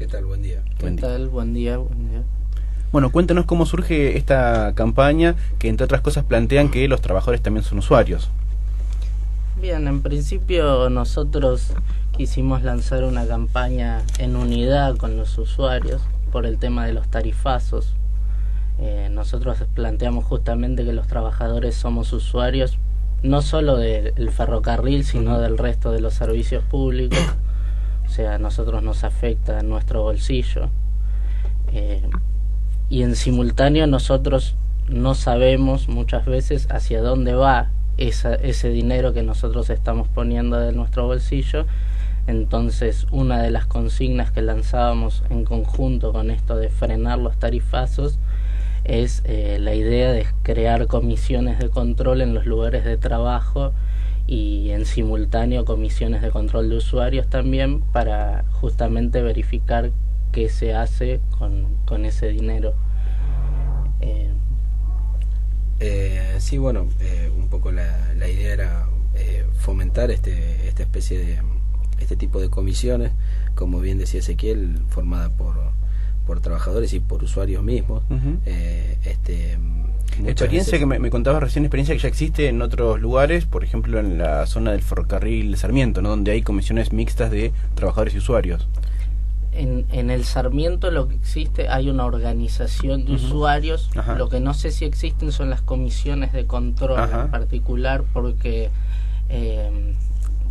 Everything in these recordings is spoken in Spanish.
¿Qué tal? Buen día. ¿Qué tal? Buen día. Buen día. Bueno, cuéntenos cómo surge esta campaña que entre otras cosas plantean que los trabajadores también son usuarios. Bien, en principio nosotros quisimos lanzar una campaña en unidad con los usuarios por el tema de los tarifazos. Eh, nosotros planteamos justamente que los trabajadores somos usuarios no solo del ferrocarril, sino del resto de los servicios públicos. O sea, a nosotros nos afecta nuestro bolsillo. Eh, y en simultáneo nosotros no sabemos muchas veces hacia dónde va ese dinero que nosotros estamos poniendo de nuestro bolsillo. Entonces, una de las consignas que lanzábamos en conjunto con esto de frenar los tarifazos es eh, la idea de crear comisiones de control en los lugares de trabajo y en simultáneo comisiones de control de usuarios también para justamente verificar qué se hace con, con ese dinero. Eh, eh, sí, bueno, eh, un poco la, la idea era eh, fomentar este, esta especie de este tipo de comisiones, como bien decía Ezequiel, formada por, por trabajadores y por usuarios mismos. eh, este, experiencia que me, me contabas recién, experiencia que ya existe en otros lugares, por ejemplo en la zona del ferrocarril Sarmiento, ¿no? donde hay comisiones mixtas de trabajadores y usuarios. En, en el Sarmiento lo que existe, hay una organización de usuarios, lo que no sé si existen son las comisiones de control en particular, porque, eh,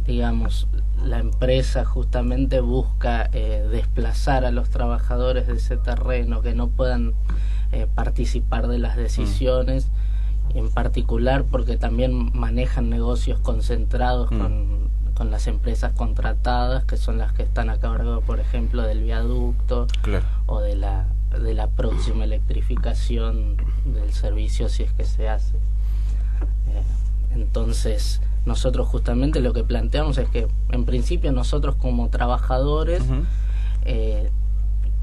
digamos, la empresa justamente busca eh, desplazar a los trabajadores de ese terreno, que no puedan eh, participar de las decisiones. en particular porque también manejan negocios concentrados con con las empresas contratadas, que son las que están a cargo, por ejemplo, del viaducto o de la, de la próxima electrificación del servicio si es que se hace. Eh, entonces, nosotros justamente lo que planteamos es que, en principio, nosotros como trabajadores, eh,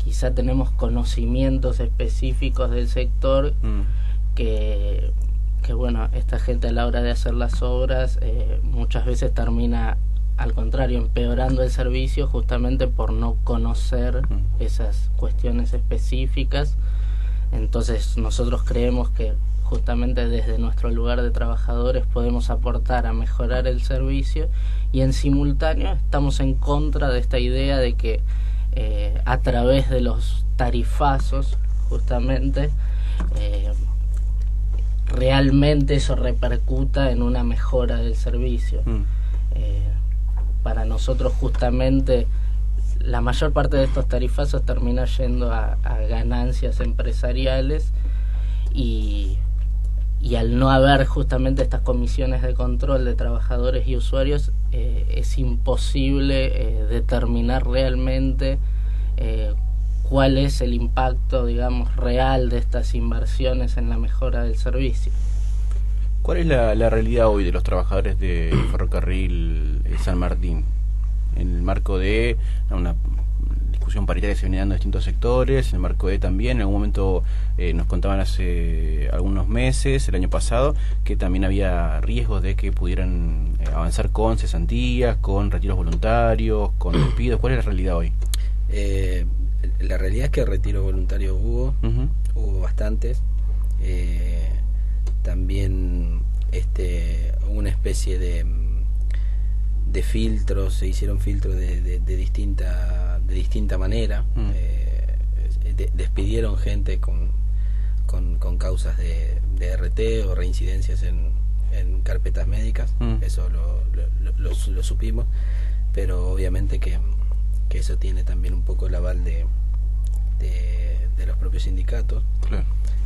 quizá tenemos conocimientos específicos del sector mm. que que bueno, esta gente a la hora de hacer las obras eh, muchas veces termina al contrario empeorando el servicio justamente por no conocer mm. esas cuestiones específicas. Entonces nosotros creemos que justamente desde nuestro lugar de trabajadores podemos aportar a mejorar el servicio y en simultáneo estamos en contra de esta idea de que eh, a través de los tarifazos justamente eh, realmente eso repercuta en una mejora del servicio. Mm. Eh, para nosotros justamente la mayor parte de estos tarifazos termina yendo a, ganancias empresariales y, y, al no haber justamente estas comisiones de control de trabajadores y usuarios eh, es imposible eh, determinar realmente cuál es el impacto, digamos, real de estas inversiones en la mejora del servicio. ¿Cuál es la, realidad hoy de los trabajadores de ferrocarril eh, San Martín? En el marco de una discusión paritaria que se viene dando en distintos sectores, en el marco de también, en algún momento eh, nos contaban hace algunos meses, el año pasado, que también había riesgos de que pudieran eh, avanzar con cesantías, con retiros voluntarios, con despidos. ¿Cuál es la realidad hoy? Eh, la realidad es que retiro voluntario hubo, hubo bastantes. Eh, también este, una especie de, de filtros, se hicieron filtros de, de, distinta, de distinta manera. Mm. Eh, despidieron gente con, con, causas de, de, RT o reincidencias en, en carpetas médicas, mm. eso lo, lo, lo supimos, pero obviamente que que eso tiene también un poco el aval de, de, los propios sindicatos,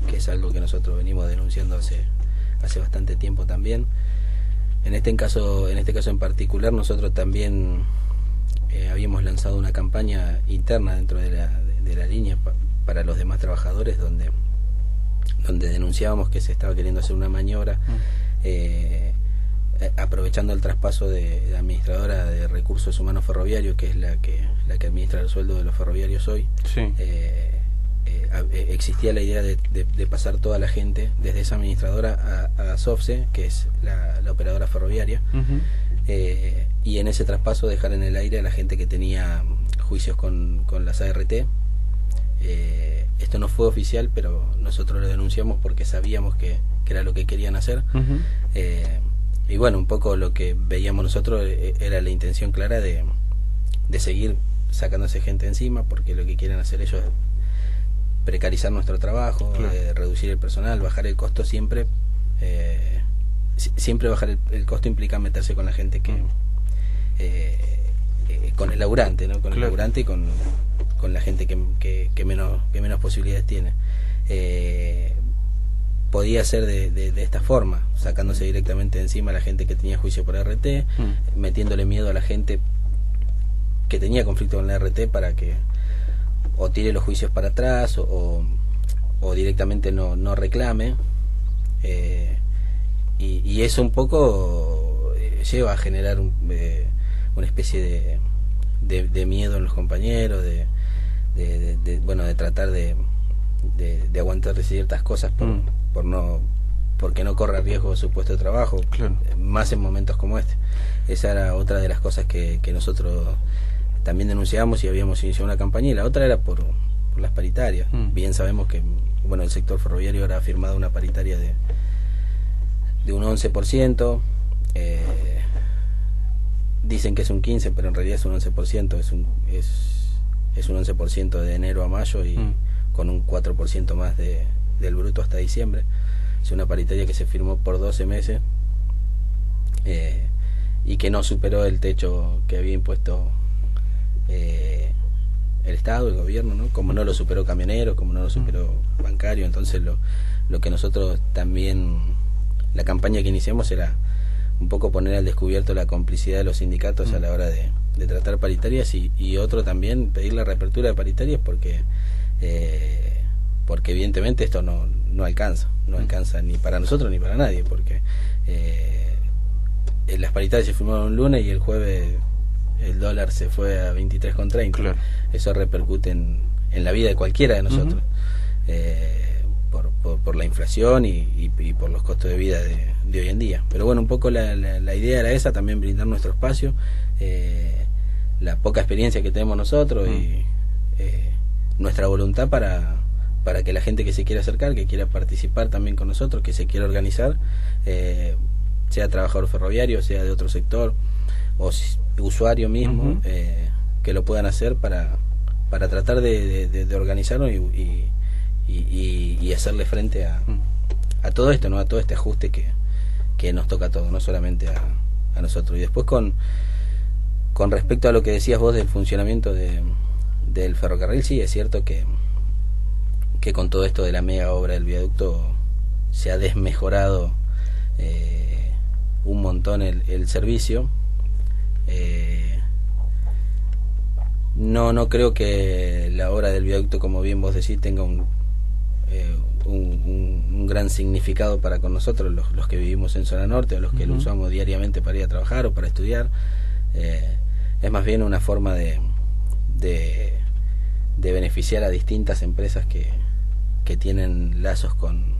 que es algo que nosotros venimos denunciando hace, hace bastante tiempo también. En este caso, en este caso en particular, nosotros también eh, habíamos lanzado una campaña interna dentro de la, de, la línea para los demás trabajadores donde, donde denunciábamos que se estaba queriendo hacer una maniobra. Mm. Eh, eh, aprovechando el traspaso de la administradora de recursos humanos ferroviarios, que es la que, la que administra el sueldo de los ferroviarios hoy, eh, eh, existía la idea de, pasar toda la gente desde esa administradora a, a SOFSE, que es la, operadora ferroviaria, y en ese traspaso dejar en el aire a la gente que tenía juicios con, con las ART. Eh, esto no fue oficial, pero nosotros lo denunciamos porque sabíamos que, era lo que querían hacer. Eh, y bueno, un poco lo que veíamos nosotros era la intención clara de, de seguir sacándose gente encima, porque lo que quieren hacer ellos es precarizar nuestro trabajo, reducir el personal, bajar el costo siempre. siempre bajar el, costo implica meterse con la gente que, eh, con el laburante, ¿no? Con el laburante y con, con la gente que, que, menos, que menos posibilidades tiene. Eh, podía ser de, de, esta forma, sacándose directamente encima a la gente que tenía juicio por RT, mm. metiéndole miedo a la gente que tenía conflicto con la RT para que o tire los juicios para atrás o, o, directamente no, no reclame. Eh, y, y, eso un poco lleva a generar un, una especie de, de, miedo en los compañeros, de, de, bueno, de tratar de, de, aguantar ciertas cosas por, mm. por no porque no corra riesgo su puesto de trabajo, más en momentos como este. Esa era otra de las cosas que, que nosotros también denunciamos y habíamos iniciado una campaña y la otra era por, por las paritarias. Mm. Bien sabemos que bueno el sector ferroviario ahora ha firmado una paritaria de, de un 11%. Eh, dicen que es un 15, pero en realidad es un 11%, es un, es, es un 11% de enero a mayo y mm. con un 4% más de, del bruto hasta diciembre. Es una paritaria que se firmó por 12 meses eh, y que no superó el techo que había impuesto eh, el Estado, el gobierno, ¿no? como no lo superó camionero, como no lo superó mm. bancario. Entonces lo, lo que nosotros también, la campaña que iniciamos era un poco poner al descubierto la complicidad de los sindicatos a mm. la hora de, tratar paritarias y, otro también pedir la reapertura de paritarias porque eh, porque evidentemente esto no, no alcanza no mm. alcanza ni para nosotros ni para nadie porque eh, las paritarias se firmaron un lunes y el jueves el dólar se fue a 23,30 claro. eso repercute en, en, la vida de cualquiera de nosotros por, por, la inflación y, por los costos de vida de, hoy en día. Pero bueno, un poco la, la, idea era esa, también brindar nuestro espacio, eh, la poca experiencia que tenemos nosotros y mm. eh, nuestra voluntad para, para que la gente que se quiera acercar, que quiera participar también con nosotros, que se quiera organizar, eh, sea trabajador ferroviario, sea de otro sector o usuario mismo, que lo puedan hacer para, para tratar de, de, organizarnos y y, hacerle frente a, mm. a, todo esto, ¿no? a todo este ajuste que, que nos toca a todos, no solamente a, a, nosotros. Y después con, con respecto a lo que decías vos del funcionamiento de, del ferrocarril, sí, es cierto que, que con todo esto de la mega obra del viaducto se ha desmejorado eh, un montón el, el servicio. Eh, no, no creo que la obra del viaducto, como bien vos decís, tenga un, eh, un, gran significado para con nosotros, los, los, que vivimos en zona norte o los que lo usamos diariamente para ir a trabajar o para estudiar. Eh, es más bien una forma de, de, beneficiar a distintas empresas que, que tienen lazos con,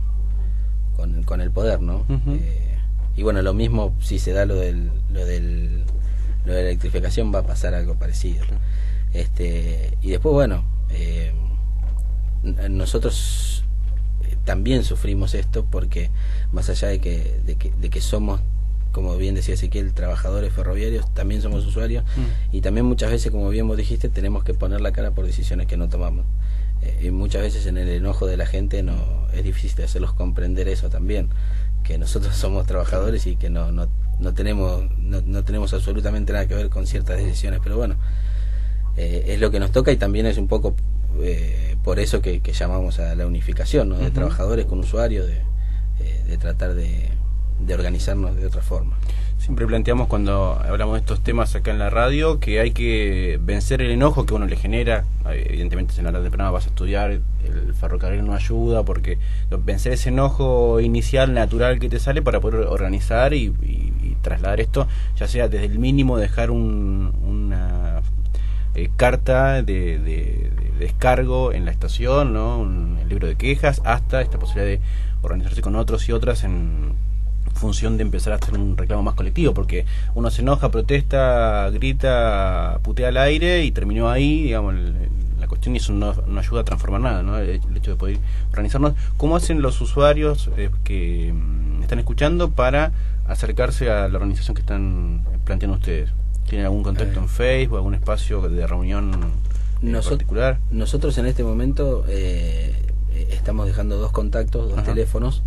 con, el poder, ¿no? Eh, y bueno, lo mismo si se da lo del, lo del lo de la electrificación va a pasar algo parecido. Este, y después, bueno, nosotros también sufrimos esto porque más allá de que, de que, de que somos como bien decía Ezequiel, trabajadores ferroviarios, también somos usuarios mm. y también muchas veces, como bien vos dijiste, tenemos que poner la cara por decisiones que no tomamos. Eh, y muchas veces en el enojo de la gente no es difícil hacerlos comprender eso también, que nosotros somos trabajadores y que no, no, no tenemos no, no tenemos absolutamente nada que ver con ciertas decisiones, pero bueno, eh, es lo que nos toca y también es un poco eh, por eso que, llamamos a la unificación ¿no? de trabajadores con usuarios, de, eh, de tratar de, de, organizarnos de otra forma. Siempre planteamos cuando hablamos de estos temas acá en la radio que hay que vencer el enojo que uno le genera. Evidentemente, en la de temprana vas a estudiar, el ferrocarril no ayuda, porque vencer ese enojo inicial, natural que te sale para poder organizar y, trasladar esto, ya sea desde el mínimo dejar un, una eh, carta de, descargo en la estación, ¿no? un libro de quejas, hasta esta posibilidad de organizarse con otros y otras en, función de empezar a hacer un reclamo más colectivo, porque uno se enoja, protesta, grita, putea al aire y terminó ahí, digamos, la cuestión y eso no, ayuda a transformar nada, ¿no? El, hecho de poder organizarnos. ¿Cómo hacen los usuarios eh, que mm, están escuchando para acercarse a la organización que están planteando ustedes? ¿Tienen algún contacto en Facebook, algún espacio de reunión en particular? Nosotros en este momento eh, estamos dejando dos contactos, dos teléfonos,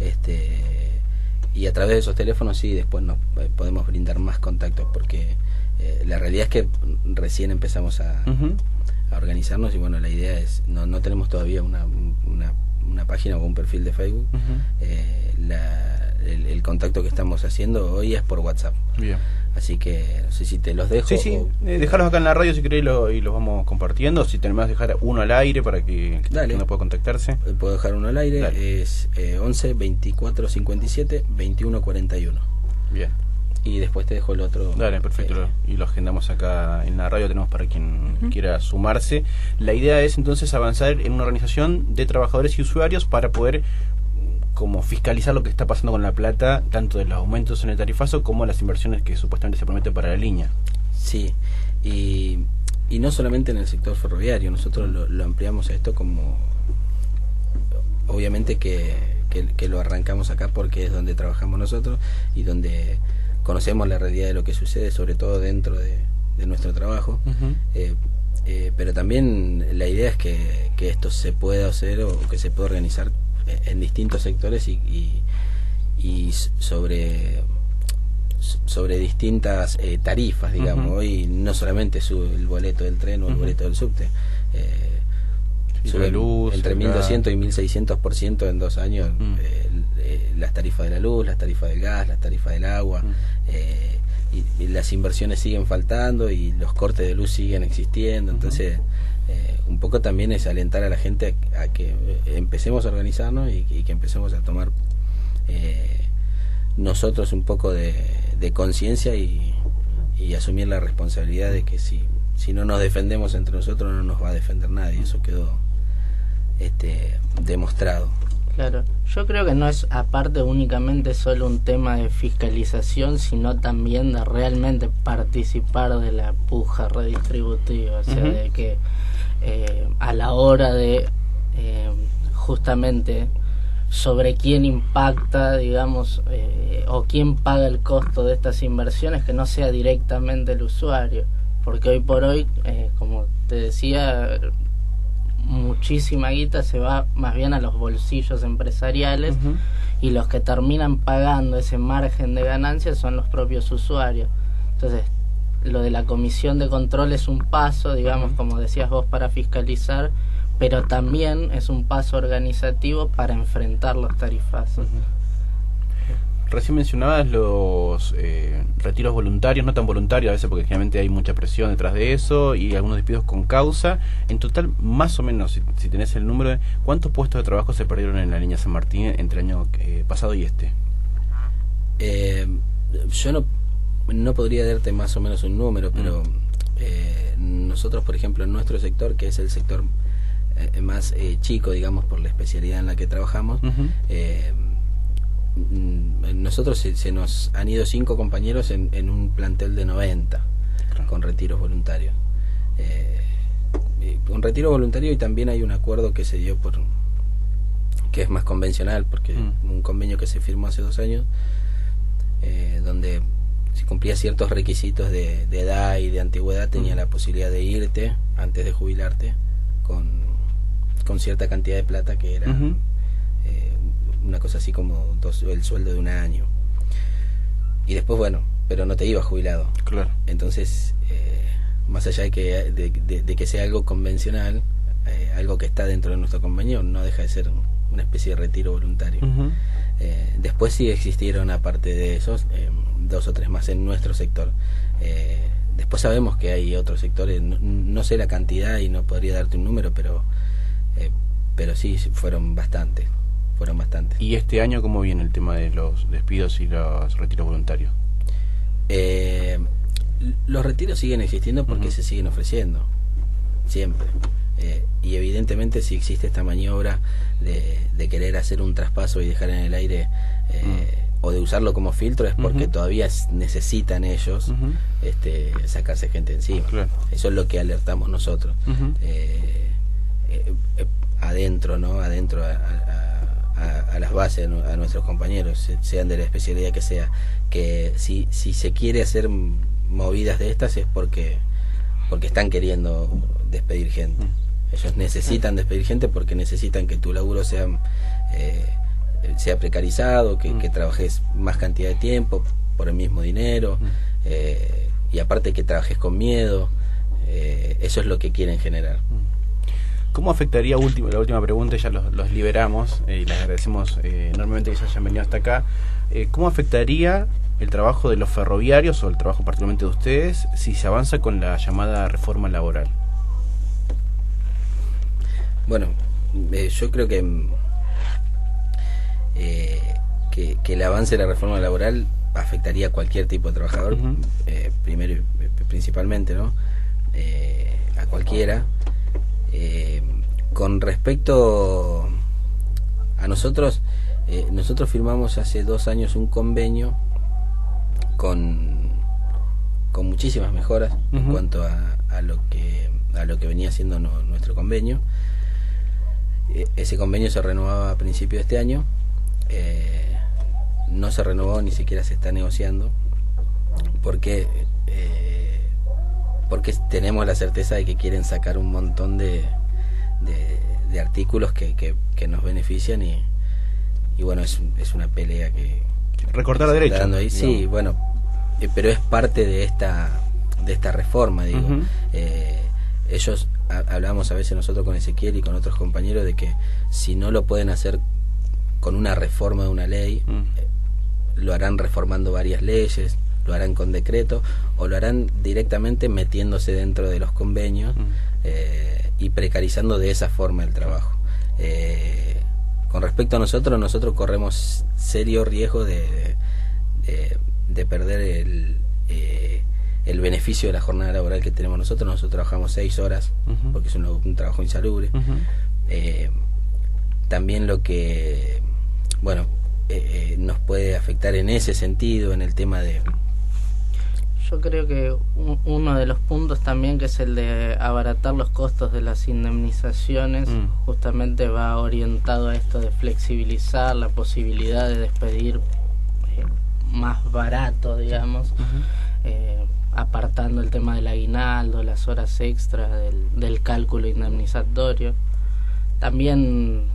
este y a través de esos teléfonos sí después nos eh, podemos brindar más contactos porque eh, la realidad es que recién empezamos a, organizarnos y bueno la idea es no, no tenemos todavía una, una, página o un perfil de Facebook. Eh, el, contacto que estamos haciendo hoy es por WhatsApp. Bien. Así que no sé si te los dejo. Sí, sí, eh, dejarlos acá en la radio si querés y los vamos compartiendo. Si tenemos dejar uno al aire para que, uno pueda contactarse. Eh, puedo dejar uno al aire, es 11 24 57 21 41. Bien. Y después te dejo el otro. Dale, perfecto. Eh, y lo agendamos acá en la radio, tenemos para quien quiera sumarse. La idea es entonces avanzar en una organización de trabajadores y usuarios para poder como fiscalizar lo que está pasando con la plata, tanto de los aumentos en el tarifazo como las inversiones que supuestamente se prometen para la línea. Sí, y, y no solamente en el sector ferroviario, nosotros lo, ampliamos a esto como, obviamente que, que, lo arrancamos acá porque es donde trabajamos nosotros y donde conocemos la realidad de lo que sucede, sobre todo dentro de, nuestro trabajo. Eh, eh, pero también la idea es que, que esto se pueda hacer o que se pueda organizar en distintos sectores y, y, sobre sobre distintas eh, tarifas, digamos. Hoy no solamente sube el boleto del tren o el boleto del subte. Eh, sube luz, entre 1.200 y 1.600% en dos años mm. eh, las tarifas de la luz, las tarifas del gas, las tarifas del agua. Mm. y, las inversiones siguen faltando y los cortes de luz siguen existiendo. Entonces eh, un poco también es alentar a la gente a, que eh, empecemos a organizarnos y, que empecemos a tomar eh, nosotros un poco de, conciencia y, asumir la responsabilidad de que si, si no nos defendemos entre nosotros no nos va a defender nadie. Eso quedó este, demostrado. Claro, yo creo que no es aparte únicamente solo un tema de fiscalización, sino también de realmente participar de la puja redistributiva, o sea, de que eh, a la hora de eh, justamente sobre quién impacta, digamos, eh, o quién paga el costo de estas inversiones, que no sea directamente el usuario. Porque hoy por hoy, como te decía, muchísima guita se va más bien a los bolsillos empresariales y los que terminan pagando ese margen de ganancias son los propios usuarios. Entonces, lo de la comisión de control es un paso, digamos, como decías vos, para fiscalizar, pero también es un paso organizativo para enfrentar los tarifazos. Recién mencionabas los eh, retiros voluntarios, no tan voluntarios a veces porque generalmente hay mucha presión detrás de eso y algunos despidos con causa. En total, más o menos, si, si tenés el número, ¿cuántos puestos de trabajo se perdieron en la línea San Martín entre el año eh, pasado y este? Eh, yo no no podría darte más o menos un número, pero mm. eh, nosotros, por ejemplo, en nuestro sector, que es el sector eh, más eh, chico, digamos, por la especialidad en la que trabajamos, mm, nosotros se, nos han ido cinco compañeros en, un plantel de 90 con retiros voluntarios. un retiro voluntario y también hay un acuerdo que se dio por que es más convencional porque mm. un convenio que se firmó hace dos años donde si cumplía ciertos requisitos de, edad y de antigüedad, tenía la posibilidad de irte antes de jubilarte con, con cierta cantidad de plata que era eh, una cosa así como el sueldo de un año. Y después, bueno, pero no te ibas jubilado. Claro. Entonces, eh, más allá de que, de, que sea algo convencional, eh, algo que está dentro de nuestro convenio, no deja de ser una especie de retiro voluntario. Después sí existieron, aparte de esos, dos o tres más en nuestro sector. Eh, después sabemos que hay otros sectores, no, sé la cantidad y no podría darte un número, pero, eh, pero sí fueron bastantes, fueron bastantes. ¿Y este año cómo viene el tema de los despidos y los retiros voluntarios? Eh, los retiros siguen existiendo porque se siguen ofreciendo, siempre. Y evidentemente si existe esta maniobra de, querer hacer un traspaso y dejar en el aire o de usarlo como filtro es porque todavía necesitan ellos este, sacarse gente encima. Eso es lo que alertamos nosotros. Eh, eh, eh, adentro, ¿no? Adentro a, las bases, a nuestros compañeros, sean de la especialidad que sea, que si, si se quiere hacer movidas de estas es porque, porque están queriendo despedir gente. Ellos necesitan despedir gente porque necesitan que tu laburo sea sea precarizado, que, mm. trabajes más cantidad de tiempo por el mismo dinero, mm. eh, y aparte que trabajes con miedo, eh, eso es lo que quieren generar. Mm. ¿Cómo afectaría, último, la última pregunta, ya los, liberamos eh, y les agradecemos enormemente que se hayan venido hasta acá, ¿cómo afectaría el trabajo de los ferroviarios o el trabajo particularmente de ustedes si se avanza con la llamada reforma laboral? Bueno, yo creo que eh, que, el avance de la reforma laboral afectaría a cualquier tipo de trabajador, eh, primero y principalmente, ¿no? Eh, a cualquiera. con respecto a nosotros, nosotros firmamos hace dos años un convenio con, con muchísimas mejoras en cuanto a, lo que a lo que venía siendo nuestro convenio. Ese convenio se renovaba a principios de este año. Eh, no se renovó ni siquiera se está negociando. Porque eh, porque tenemos la certeza de que quieren sacar un montón de, de, artículos que, que, nos benefician y, y bueno es, es una pelea que recortar derecho ahí. sí bueno eh, pero es parte de esta de esta reforma digo ellos hablamos a veces nosotros con Ezequiel y con otros compañeros de que si no lo pueden hacer con una reforma de una ley, mm. eh, lo harán reformando varias leyes, lo harán con decreto o lo harán directamente metiéndose dentro de los convenios mm. eh, y precarizando de esa forma el trabajo. Eh, con respecto a nosotros, nosotros corremos serio riesgo de, de, perder el, el beneficio de la jornada laboral que tenemos nosotros. Nosotros trabajamos seis horas porque es un, trabajo insalubre. también lo que bueno, eh, eh, nos puede afectar en ese sentido, en el tema de... Yo creo que uno de los puntos también, que es el de abaratar los costos de las indemnizaciones, mm. justamente va orientado a esto de flexibilizar la posibilidad de despedir eh, más barato, digamos, apartando el tema del aguinaldo, las horas extras, del, del cálculo indemnizatorio. También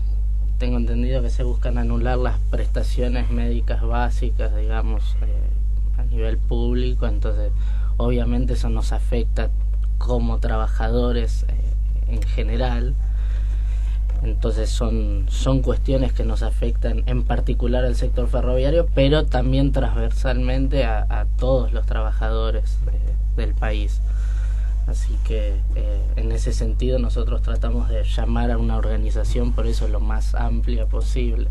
tengo entendido que se buscan anular las prestaciones médicas básicas, digamos, eh, a nivel público, entonces obviamente eso nos afecta como trabajadores eh, en general. Entonces son, son cuestiones que nos afectan en particular al sector ferroviario, pero también transversalmente a, todos los trabajadores del país. Así que eh, en ese sentido nosotros tratamos de llamar a una organización, por eso lo más amplia posible.